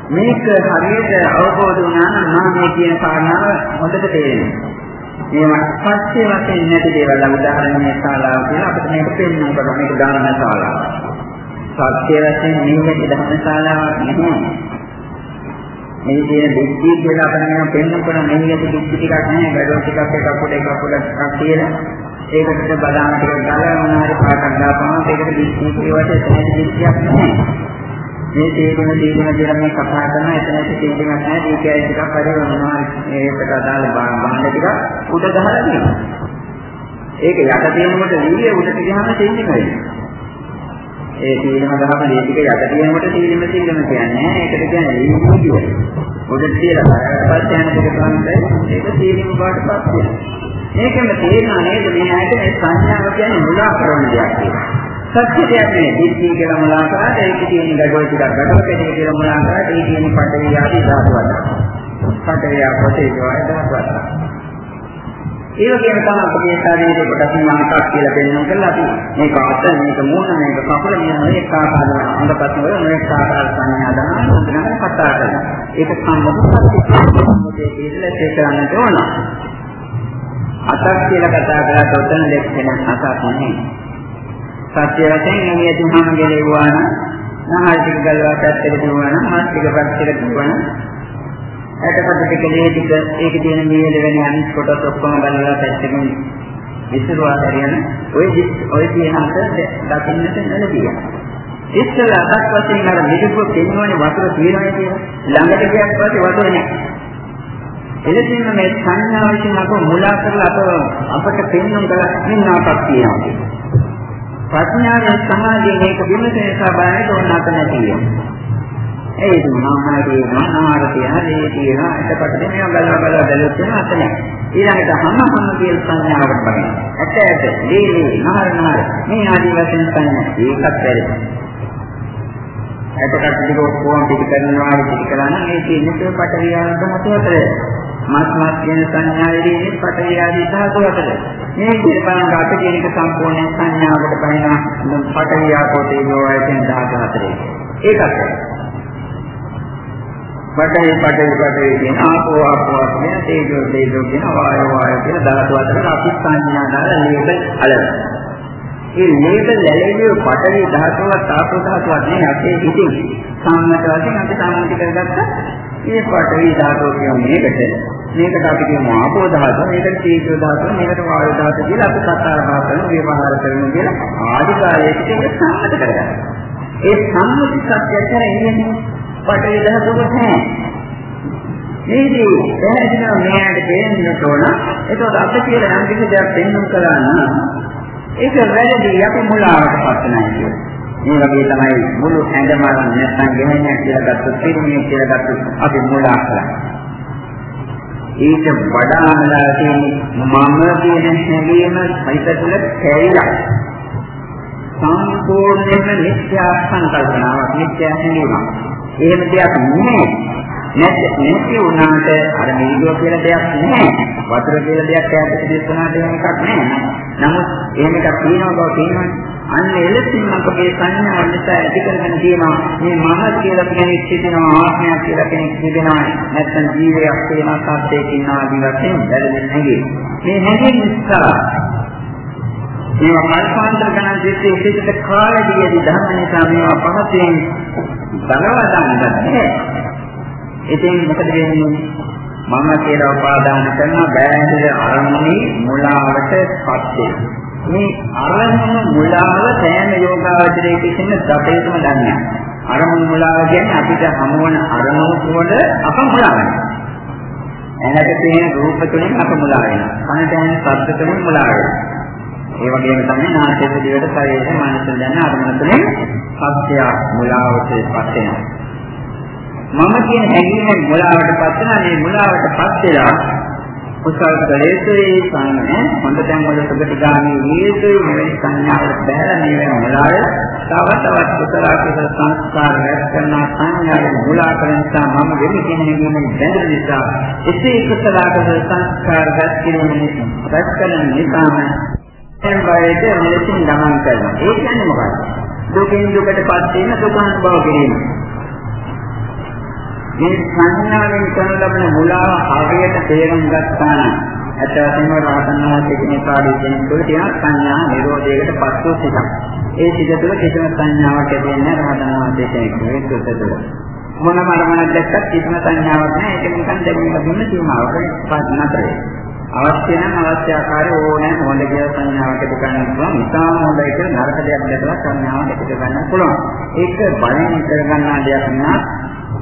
මේක හරියට අවබෝධ වුණා නම් නාමයේ කියන කාරණාව හොඳට තේරෙනවා. මේවා සත්‍ය වශයෙන් නැති දේවල් උදාහරණයක් ශාලාව කියලා අපිට මේක පෙන්වන්න මේක ධර්ම ශාලාව. සත්‍ය වශයෙන් නියමිත ධර්ම ශාලාවක් නෙමෙයි. මේ කියන දෙක්තිය කියලා අපිට මේක පෙන්වන්න කරන නියමිත දෙක්ති ටිකක් නැහැ. වැඩෝ ටිකක් එකක් පොඩ එකක් පොඩ එකක් කියලා. ඒකට බදාන ටිකක් දාලා මොනවාරි පාටක් දාපුවම ඒකට දෙක්තිය කියවට එතන දෙක්තියක් නැහැ. මේ තේරුම තේරුම කියලා මේ කතා කරන එතනට තේරුමක් නැහැ. ඒකයි ටිකක් හරි මොනවා ඒකට අදාළ බාහන ටික උඩ ගහලා තියෙනවා. ඒක යට තියෙනකොට වීර්ය උඩට ගියාම තේින්නේ නැහැ. ඒ තීරම ගහම මේ ටික යට තියෙනකොට තීරම තීරම කියන්නේ ඒකට කියන්නේ වීර්ය කියලා. උඩට තියලා පස්සේ යන ටික තමයි ඒක තීරම බාටපත් වෙනවා. මේකම තේරෙනා නේද මේ ඇයිද මේ සංඥාව කියන්නේ මුලා කරන දෙයක් කියලා. සත්‍ය දෙයක් නෙවෙයි. දිට්ඨිය කියලා මොනවා කරාද? ඒකේ තියෙන ගැටවල ටිකක් ගැටවල කෙටේ කියලා මොනවා කරාද? ඒ කියන්නේ පඩේ ආදී ධාතු වල. පඩේ ආපතේ ජෝය ධාතු වල. ඒ වගේම තමයි අපේ ශරීරයේ කොටස් මානකක් කියලා දෙන්නම් කළා අපි මේක අත මේක මූණ මේක කකුල මේ මේක ආකාර අංගපත් වල මේක ආකාර සංඥා දාන මොනවා කතා කරනවා. ඒක සම්මුතිය මොකද කියලා තේරෙන්නට ඕන. අතක් කියලා කතා කරලා ඔතන දෙක්කෙන අතක් නෙමෙයි. සත්‍ය වශයෙන් එළිය තුනම ගෙලෙවුවා නම් නහල් ටික ගලවා පැත්තට දුවනවා නම් මාස් ටික පැත්තට දුවනවා නම් ඇටපත ටික ලේ ටික ඒක තියෙන මේල වෙන අනිත් කොටස් ඔක්කොම ගලවා පැත්තකින් විසිරුවා හරියන ඔය ඔය කියන අත දකින්නට නැලදියා ඉස්සලා අතක් වශයෙන් අර මිදුක පෙන්වන්නේ වතුර තියෙනවා කියලා. ළඟට ගියක් පස්සේ වතුර නැහැ. එලෙසින්ම මේ සංඥා විසින් අප මුලා කරලා අප අපට පෙන්වන කල මින්නාවක් තියෙනවා ප්‍රඥාවෙන් සමාධියෙන් මේක විමසන නිසා බලන්න ඕන නැත නැතිය. ඒ දුමාහාරේ මහාරතේ හරේ තියෙනවා එතකොට මේවා බලලා බලලා බැලුවොත් වෙන අත නැහැ. ඊළඟට හැම හැම කියන සංඥාවට බලන්න. ඇට ඇට දීලි නහර නහර මේ ආදී වශයෙන් සංඥා ඒකත් වැරදි. එතකොට ටික ඔක්කොම පිට කරනවා පිට කරා නම් මේ කියන්නේ පටවියානක මොකද මස් මස් කියන සංඥාවේදී පටවිය ආදී ධාතු අතර මේ විදිහට බලන අපේ කියන එක සම්පූර්ණ සංඥාවකට බහින පටවිය ආපෝතේ යෝයයෙන් ධාතු අතරේ ඒකත් පටවි පටවි පටවි කියන ආපෝ ආපෝ කියන තේජෝ තේජෝ කියන වායෝ වායෝ කියන ධාතු අතර අපි සංඥා දාලා ලේබල් අලනවා ඒ ලේබල් ඇලෙන්නේ පටවි ධාතුවක් ආපෝ ධාතුවක් නෙවෙයි අපේ හිතින් සාමත වශයෙන් අපි සාමාන්‍ය කරගත්ත මේ පඨවි ධාතුව කියන්නේ මේකට. මේකට අපි කියමු ආපෝ ධාතුව, මේකට තේජෝ ධාතුව, මේකට වායු ධාතුව කියලා අපි කතා බහ කරන ව්‍යවහාර කරන කියලා ආධිකාරයකට ඒක සම්මත කරගන්නවා. ඒ සම්මුති සත්‍යයට එන්නේ පඨවි ධාතුව නැහැ. මේදී පැහැදිලිව මෙයාට දෙන්න ඕන. ඒකත් අපිට කියලා නම් කිසි දෙයක් දෙන්නුම් කළා නම් ඒක වැරදි අපි මුලාවට පත් නැහැ කියන්නේ. මේ වගේ තමයි මුළු ඇඟම නැත්නම් ගෙහෙන්නේ කියලා ගත්තොත් පිරිමිය කියලා ගත්තොත් අපි මුලා කරා. ඊට වඩා අමලා තියෙන්නේ මම කියන හැඟීම හිත තුළ කැරිලා. සම්පූර්ණයෙන්ම මිත්‍යා සංකල්පනාවක් මිත්‍යා හැඟීමක්. එහෙම දෙයක් නෑ. නැත්නම් නැති වුණාට අර නිරුව කියලා දෙයක් නෑ. වතුර කියලා දෙයක් ඈතට දිස්සනාට එහෙම එකක් නෑ. නමුත් එහෙම එකක් තියෙනවා බව තියෙනවනේ. අන්න එලෙසින් අපගේ සංඥා නිසා ඇති කරගෙන තියෙනවා මේ මම කියලා කෙනෙක් සිටිනවා ආත්මයක් කියලා කෙනෙක් සිටිනවා නැත්නම් ජීවයක් තියෙනවා සත්‍යයක් ඉන්නවා ආදී වශයෙන් බැලෙන්නේ නැහැ මේ හැඟීම් නිසා මේවා කල්පාන්තර ගණන් දෙකේ විශේෂිත කාලයේදී ධර්ම නිසා මේවා පහසෙන් බලවදන් ගන්නෑ ඉතින් මොකද වෙන්නේ මම කියලා උපාදාන කරන බෑහිර අරමුණේ මුලාවටපත් වෙනවා මේ අරමුණු මුලාව සෑම යෝගාවචරයේ කිසිම දපේටම දන්නේ අරමුණු මුලාව කියන්නේ අපිට හමුවන අරමුණු වල අප මුලා වෙනවා. එනකට තියෙන රූප තුලින් අප මුලා වෙනවා. කනට ඇහෙන ශබ්ද තුලින් මුලා වෙනවා. ඒ වගේම තමයි නාසයෙන් දිවට ශරීරයේ මනස දැන අරමුණු තුලින් සත්‍ය මුලාවටපත් වෙනවා. මම කියන හැඟීමෙන් මුලාවටපත් වෙනවා. මේ මුලාවටපත් වෙලා කුසල් කලේසුයි සාමන හොඳ තැන් වල සුගතිගාමී වේසුයි මෙවැනි සංඥාවල බහැලා මේ වෙන මුලාය තව තවත් කුසල කුසල සංස්කාර රැස් කරන සංඥාවෙන් මුලා කරන නිසා මම වෙමි කියන හැඟීමෙන් බැඳෙන නිසා එසේ කුසල කුසල සංස්කාර රැස් කිරීමෙන් රැස් කරන නිසාම එම් බයට මෙලෙසින් ගමන් කරනවා ඒ කියන්නේ මොකක්ද දුකින් දුකටපත් වෙන දුකානුභව කිරීම මේ සංඥාවෙන් කරන ලබන මුලාව හරියට තේරුම් ගත්තා නම් ඇත්ත වශයෙන්ම රහතන් වහන්සේ කෙනෙක් පාඩු කෙනෙකුට තියෙන සංඥා නිරෝධයකට පත් වූ සිතක්. ඒ සිත තුළ කිසිම සංඥාවක් ඇතිවෙන්නේ රහතන් වහන්සේ කෙනෙකුගේ සිත තුළ. මොනම අරමුණක් දැක්කත් කිසිම සංඥාවක් නැහැ. ඒක නිකන් දැනීම දුන්න සීමාවකට පත් නැතරේ. අවශ්‍ය නම් අවශ්‍ය ආකාරය ඕනෑ හොඳ කියලා සංඥාවක් ඇති කරන්න පුළුවන්. ඉතාම හොඳයි කියලා නරක දෙයක් දැකලා සංඥාවක් ඇති කරගන්න පුළුවන්. ඒක බලෙන් කරගන්නා දෙයක් නා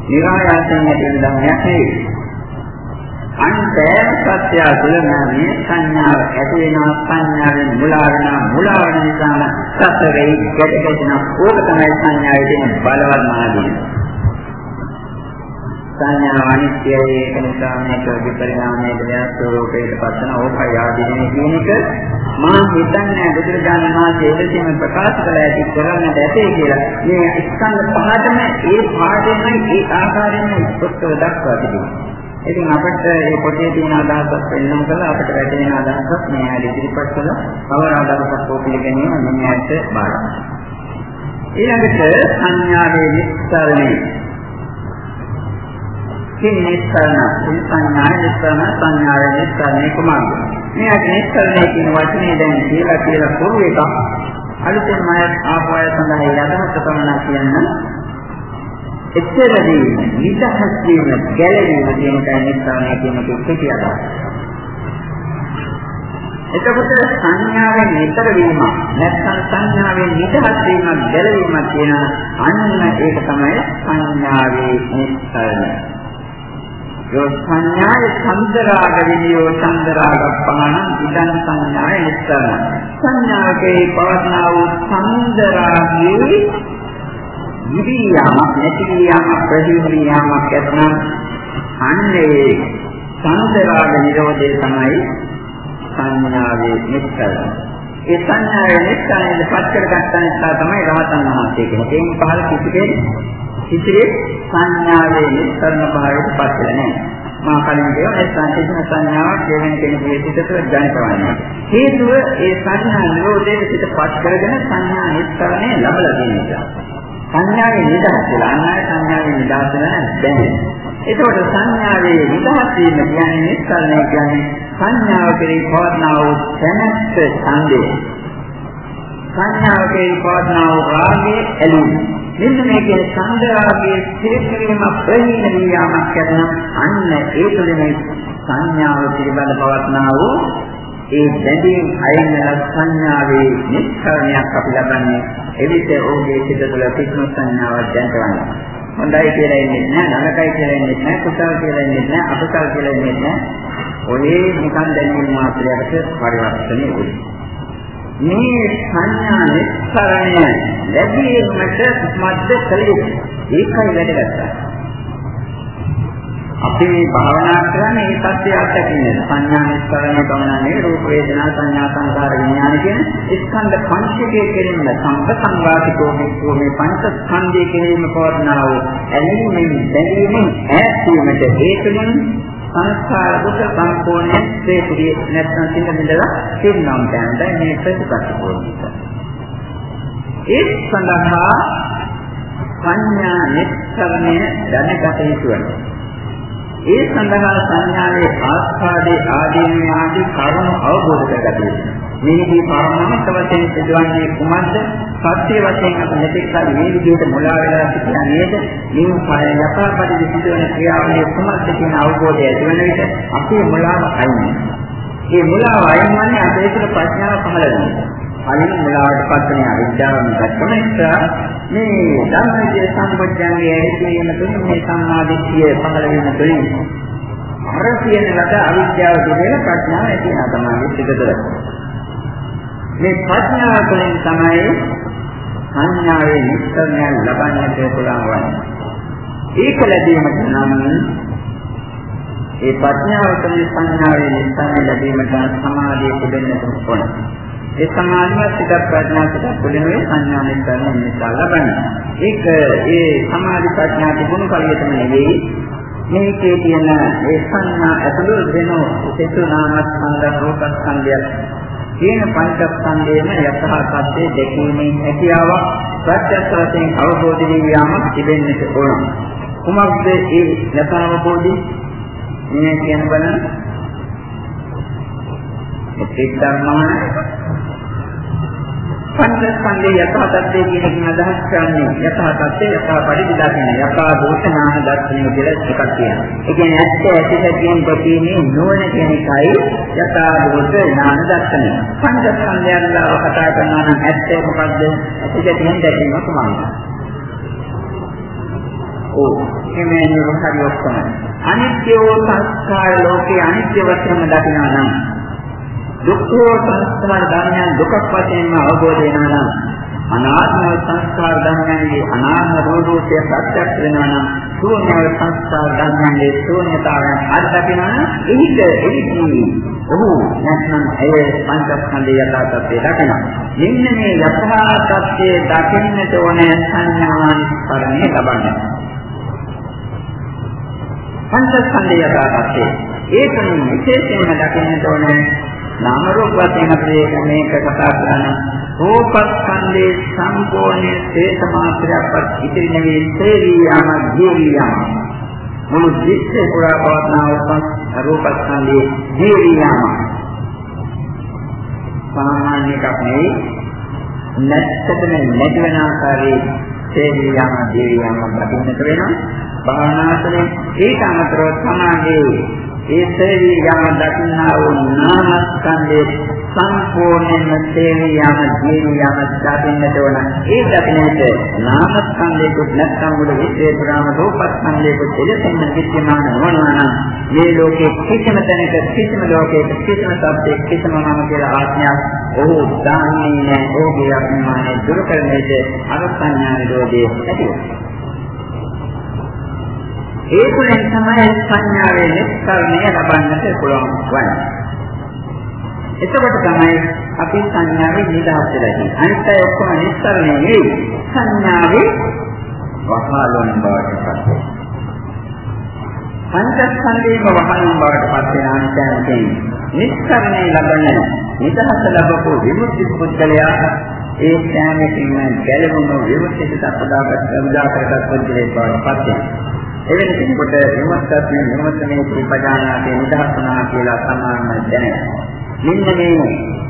නිරායාසයෙන් ඇති වෙන ධර්මයක් නෙවෙයි. අන්තේම සත්‍ය තුළම මේ සංඥාව ඇති වෙනවා සංඥාවෙන් මුලා වෙනවා මුලා වෙන නිසාම සතරේ ගැට ගැටෙන ඕක තමයි සංඥාවේ තියෙන බලවත් මාදිය. සංඥා අනිත්‍යයි ඒක නිසා මේක විපරිණාමයේ දෙයක් ස්වરૂපයකට පස්සන ඕකයි ආදීනේ කියන එක මා හිතන්නේ බුදුරජාණන් වහන්සේ එලෙසින්ම ප්‍රකාශ කළ ඇති කරන්නට ඇතේ කියලා. මේ ස්කන්ධ පහටම ඒ පාඩෙන්මයි ඒ ආකාරයෙන්ම උත්තරව දක්වා තිබෙනවා. ඉතින් අපිට මේ පොතේ තියෙන අදහසක් වෙනම කළා අපිට වැටෙන අදහසක් මේ ආදී ඉදිරිපත් කළා. කවර අදහසක් හෝ පිළිගැනීම මම ඇත්ත බාරයි. ඊළඟට සංඥාවේ විස්තරණය කින් නිස්සරණ සංඥා නිස්සරණ සංඥාය නිස්සරණ කුමාරය. මේ නිස්සරණය කියන වචනේ දැන් කියලා කියලා පොරු එකක්. අලුතෙන් මම ආපෝය සඳහා යදහත් පමණ කියන්න. එච්චරදී නිදහස් වීම ගැලවීම කියන කයි නිස්සරණය කියන කෙටි අදහස. එතකොට සංඥාවෙන් නිතර වීම නැත්නම් සංඥාවෙන් නිදහස් වීම ගැලවීම කියන අන්න ඒක තමයි සංඥාවේ නිස්සරණය. යෝ සංඥාය සම්දරාග විනියෝ සම්දරාග පහන ඉදන් සංඥාය නිස්සරණ සංඥාවේ පවත්නා වූ සම්දරාගයේ විදියාම නැතිවියාම ප්‍රතිවියාමක් ඇතනම් අන්නේ සම්දරාග නිරෝධය තමයි සංඥාවේ නිස්සරණ ඒ සංඥාවේ නිස්සරණය පත් කරගත්ත නිසා තමයි රහතන් වහන්සේ කියන්නේ. ඒන් පහළ කිසි කෙනෙක් ඉතිරි සංඥාවේ නිස්සරණ භාවයට පත් වෙලා නැහැ. මා කලින් කියවා ඒ සංකේතන සංඥාවක් දෙවෙනි කෙනෙකුගේ සිතට ජනිතවන්නේ. හේතුව ඒ සංඥා නිරෝධයේ සිතපත් කරගෙන සංඥා නිස්සරණය ලැබලා තියෙන නිසා. සංඥාවේ නිදහස් වෙලා අන්නයි සංඥාවේ නිදහස් වෙන බැහැ. එතකොට සංඥාවේ නිදහස් වීම කියන්නේ නිස්සරණය කියන්නේ සංඥාව කෙරෙහි පවත්නා වූ දැනස්ස ඡන්දේ. සංඥාව කෙරෙහි පවත්නා වූ රාගයේ ඇලීම. මෙන්න මේකේ සංගරාගයේ සිරිකිරීම ප්‍රහීන වියාමක් කරන අන්න ඒ තුළින් සංඥාව පිළිබඳ පවත්නා වූ ඒ බැඳීම් අයින් වෙන සංඥාවේ නිස්සාරණයක් අපි ලබන්නේ එවිට ඔහුගේ සිත තුළ පිටු සංඥාවක් දැනගන්නවා. හොඳයි කියලා ඉන්නේ නැහැ, නරකයි කියලා ඉන්නේ නැහැ, කුසල කියලා ඉන්නේ නැහැ, අකුසල කියලා ඉන්නේ නැහැ. ඔය නිකන් දැනීම මාත්‍රයකට පරිවර්තනය වෙනවා. මේ සංඥා නිස්සරණය ලැබීමට මැද කලින් ඒකයි වැදගත්. අපි මේ භාවනා කරන්නේ මේ සත්‍ය අත්දකින්න. සංඥා නිස්සරණය ගමනනේ රූප වේදනා සංඥා සංකාර විඥාන කියන ස්කන්ධ පංචකයේ කෙරෙන්න සම්පසංවාතිකෝ මේ පංච ස්කන්ධයේ කෙරෙන්න පවර්ණා වූ ඇලීමෙන් බැඳීමෙන් ඈත් වීමට හේතුන් සංස්කාර දුක සම්පූර්ණයෙන් ශ්‍රේපුරිය නැත්නම් සිත බිඳලා සින්නම් දැනදයි මේ ප්‍රතිපත්ති පොරොන්දු. ඒ සඳහා සංඥා නිස්සරණය දැනගත යුතු වෙනවා. ඒ සඳහා සංඥාවේ ආස්වාදේ ආදීන ආදී කරුණු අවබෝධ කරගත යුතුයි. මේකේ පරමාර්ථ වශයෙන් සිදුවන්නේ කුමක්ද? සත්‍ය වශයෙන් අපි මෙතෙක් කල මේ විදිහට මුලා වෙලා සිටියා නේද? මේ පාය යථාපරිදි සිදුවන ක්‍රියාවලිය කුමක්ද කියන අවබෝධය ඇති වෙන විට අපේ මුලාව අයින් ඒ මුලාව අයින් වන්නේ අපේ තුළ ප්‍රඥාව පහළ වෙනවා. අනිත් මුලාවට පස්සෙන අවිද්‍යාව නිකත්ම නිසා මේ ධර්මයේ සම්පජ්ජන්ගේ ඇතිවීම තුළින් මේ සම්මාදිට්ඨිය පහළ වීම තුළින් අර කියන ලද අවිද්‍යාව දුරේන ප්‍රඥාව ඇති වෙනවා තමයි සිදුදර. මේ ප්‍රඥාව තුළින් තමයි සංඥාවේ නිස්සරණය ලබන්නට පුළුවන් වන්නේ. ඒක ලැබීමට නම් ඒ ප්‍රඥාව තුළින් සංඥාවේ නිස්සරණය ලැබීමට සමාධිය තිබෙන්නට ඕන. ඒ සමාධිය සිත ප්‍රඥා සිත තුළින් සංඥා නිස්සරණය නිසා ලබන්නේ. ඒක ඒ සමාධි ප්‍රඥා තිබුණු කලියටම නෙවෙයි මේකේ තියෙන ඒ සංඥා ඇතුළු වෙන සිතු නාමස්කන්ධ රූපස්කන්ධයක් කියන පංචස්කන්ධයේම යථා තත්ත්වයේ දැකීමේ හැකියාවක් ප්‍රත්‍යක්ෂ වශයෙන් අවබෝධ වී යාමක් තිබෙන්නට ඕන. කුමක්ද ඒ යථා අවබෝධය? මේ කියන බල සිද්ධාර්ථමාන පංචස්කන්ධයේ යථා තත්ත්වයේ කියන එක අදහස් කරන්නේ යථා තත්ත්වයේ යථා පරිදි දකින්න යථා දෝෂනාන දර්ශනය කියලා එකක් තියෙනවා. ඒ කියන්නේ ඇත්ත ඇති සැටියෙන් දැකීමේ නුවණ කියන එකයි යථා දෝෂ ඥාන දර්ශනය. පංචස්කන්ධයන් ලාව කතා කරනවා නම් ඇත්ත මොකද්ද? ඇති සැටියෙන් දැකීම කොහොමද? ඕ එමෙන්න හරි ඔක්කොම. අනිත්‍යෝ සංස්කාර ලෝකේ අනිත්‍ය වශයෙන්ම දකිනවා නම් දුක්ඛෝ සංස්කාර ධර්මයන් දුකක් වශයෙන්ම අවබෝධ වෙනවා නම් අනාත්ම සංස්කාර ධර්මයන්ගේ අනාත්ම රූපෝත්‍ය ප්‍රත්‍යක්ෂ වෙනවා නම් ශූන්‍ය සංස්කාර ධර්මයන්ගේ ශූන්‍යතාවයන් අත්දකිනවා නම් එහිද එහිදී ඔහු නැත්නම් ඒ පංචස්කන්ධය යථා තත්ත්වය දකිනවා. මෙන්න මේ යථා තත්ත්වය දකින්නට ඕනේ සංඥාන් පරිණේ ලබන්නේ. පංචස්කන්ධය යථා තත්ත්වය ඒකෙන් විශේෂයෙන්ම දකින්නට ඕනේ නාම රූප වශයෙන් අපි මේක කතා කරන්නේ රූපස්කන්ධේ සම්පූර්ණ ශේෂ මාත්‍රයක්වත් ඉතිරි නෙවෙයි සේරියාම ජීවියාම මුළු විශ්වය පුරා පවත්නා රූපස්කන්ධේ ජීවියාම සාමාන්‍ය එකක් නෙවෙයි නැත්තටම නැති වෙන ආකාරයේ සේරියාම ජීවියාම දකින්නට වෙනවා. භාවනාසනේ ඒක අමතරව සමාධියේ ඒ සේවී යම දකින්නා වූ නාමස්කන්ධයේ සම්පූර්ණයෙන්ම සේවී යම ජීවී යම දකින්නට ඕන. ඒ දකින්නට නාමස්කන්ධයකුත් නැත්නම් මුළු විශ්වයේ පුරාම රූපස්කන්ධයකුත් දෙලෙසින්ම විද්‍යමාන නොවනවා නම් මේ ලෝකයේ කිසිම තැනක කිසිම ලෝකයක කිසිම සත්‍යයක කිසිම නම කියලා ආඥාවක් ඔහු දාන්නේ නැහැ. ඔහුගේ අභිමානය දුරු කරන්නේද අර සංඥා නිරෝධයේ ඇති වෙනවා. ඒ තුළින් තමයි සංඥාවේ නිස්කරණය ලබන්නට පුළුවන් වන්නේ. එතකොට තමයි අපි සංඥාවේ නිදහස් වෙලා ඉන්නේ. අනිත් අය ඔක්කොම නිස්කරණය නෙවෙයි. සංඥාවේ වහලොන් බවට පත් වෙනවා. පංචස්කන්ධේම වහලොන් බවට පත් වෙන අනිත්‍යයෙන් නිස්කරණය ලබන නිදහස ලැබපු විමුක්ති පුද්ගලයා ඒ ඥානයෙන් ගැලවුණු විමුක්තියට අපදාගත් උදාකරගත් පුද්ගලයෙක් බවට පත් වෙනවා. එවැනි කෙනෙකුට විමුක්තත්වය විමුක්තමේ ප්‍රතිපදානාවේ නිදහස් වුණා කියලා සමානව දැනෙනවා. මෙන්න මේ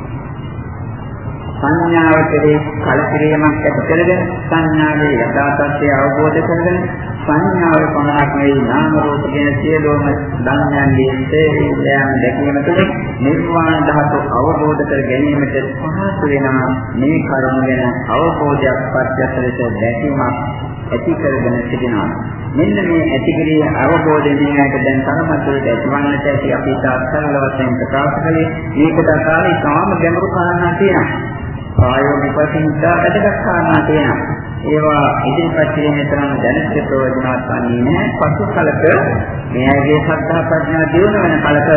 සංඥාව කෙරේ කලකිරීමක් ඇති කරගෙන සංඥාවේ යථා තත්ත්වය අවබෝධ කරගෙන සංඥාව පමණක් නෙවෙයි නාම රූප කියන සියලුම ධර්මයන්ගේ තේරීම් දැකීම තුළ නිර්වාණ ධාතු අවබෝධ කර ගැනීමට පහසු වෙනවා මේ කරුණ ගැන අවබෝධයක් පත්‍යස ලෙස දැකීමක් ඇති කරගෙන සිටිනවා මෙන්න මේ ඇතිගිරිය අවබෝධයෙන් මේකට දැන් තරමතරට ඇතිවන්නට ඇති අපි සාකච්ඡා වශයෙන් ප්‍රකාශ කළේ මේකට අකාලේ කාම ගැඹුරු කාරණා තියෙනවා. ප්‍රායෝගික වශයෙන් ඉතාලටක කාරණා තියෙනවා. ඒවා ඉදිරිපත් කිරීමේ තරම් දැනට ප්‍රයෝජනවත් වන්නේ නැහැ. පසු කලක මේ ඇගේ සත්‍තා ප්‍රඥා දියුණු වෙන කලක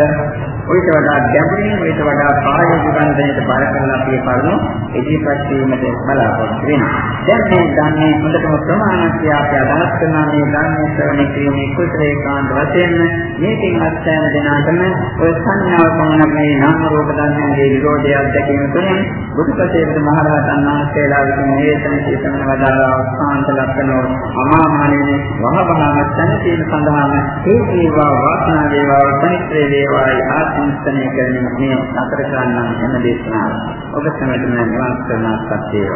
ඔයිට වඩා ගැඹුරින් ඔයිට වඩා ප්‍රායෝගික ගණනයට බල කරලා අපි කරුණු ඉදිරිපත් වීමට බලාපොරොත්තු වෙනවා. දැන් මේ ධර්මයේ හොඳටම ප්‍රමාණවත් අපි අදහස් කරන මේ ධර්මයේ ශ්‍රවණය කිරීමේ කුසලේ කාන්ත වශයෙන් මේකෙන් අත්‍යවශ්‍ය දෙනාටම ඔය සංඥාව පමණ මේ නාම රූප ධර්මයේ විරෝධය අධ්‍යක්ෂණය තුළින් බුදුපසේ මහරහතන් වහන්සේලා විසින් නිවේදනය සිතන වදාළ අවස්ථාන්ත ලක්ෂණෝ අමාමහණෙනි වහබහම තනසීල සඳහාම ඒ වේවා වාසනා වේවා පරිත්‍රේ වේවායි ආත්මස්තනය කරමින් මේ අතර කරන්න එන දේශනාව ඔබ සමගම නිවන් කරන සත්‍යය